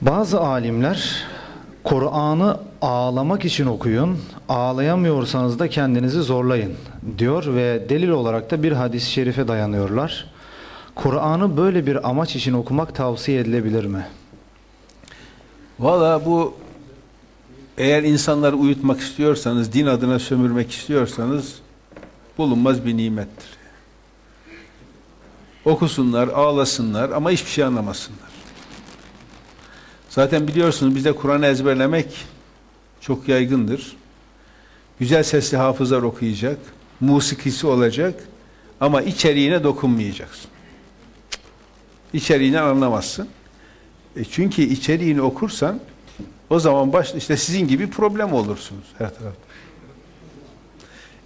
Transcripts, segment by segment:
Bazı alimler Kur'an'ı ağlamak için okuyun, ağlayamıyorsanız da kendinizi zorlayın diyor ve delil olarak da bir hadis-i şerife dayanıyorlar. Kur'an'ı böyle bir amaç için okumak tavsiye edilebilir mi? Valla bu eğer insanları uyutmak istiyorsanız, din adına sömürmek istiyorsanız bulunmaz bir nimettir. Okusunlar, ağlasınlar ama hiçbir şey anlamasınlar. Zaten biliyorsunuz bizde Kur'an'ı ezberlemek çok yaygındır. Güzel sesli hafızlar okuyacak, musikisi olacak ama içeriğine dokunmayacaksın. İçeriğini anlamazsın. E çünkü içeriğini okursan o zaman baş, işte sizin gibi problem olursunuz her tarafta.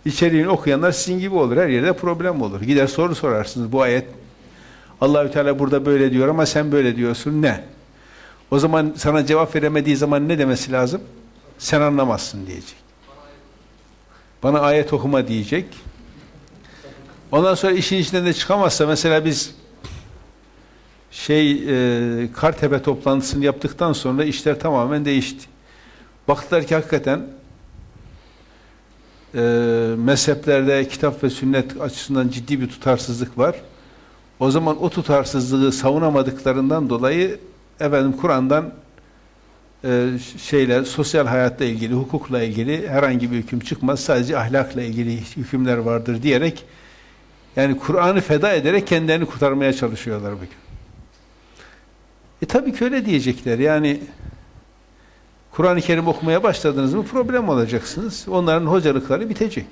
İçeriğini okuyanlar sizin gibi olur. Her yerde problem olur. Gider soru sorarsınız. Bu ayet Allahü Teala burada böyle diyor ama sen böyle diyorsun. Ne? O zaman sana cevap veremediği zaman ne demesi lazım? Sen anlamazsın diyecek. Bana ayet okuma diyecek. Ondan sonra işin içinden de çıkamazsa mesela biz şey e, Kartepe toplantısını yaptıktan sonra işler tamamen değişti. Baktılar ki hakikaten e, mezheplerde kitap ve sünnet açısından ciddi bir tutarsızlık var. O zaman o tutarsızlığı savunamadıklarından dolayı efendim Kur'an'dan e, şeyler sosyal hayatla ilgili, hukukla ilgili herhangi bir hüküm çıkmaz. Sadece ahlakla ilgili hükümler vardır diyerek yani Kur'an'ı feda ederek kendilerini kurtarmaya çalışıyorlar bugün. E tabii ki öyle diyecekler. Yani Kur'an-ı Kerim okumaya başladınız mı problem olacaksınız. Onların hocalıkları bitecek.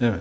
Evet.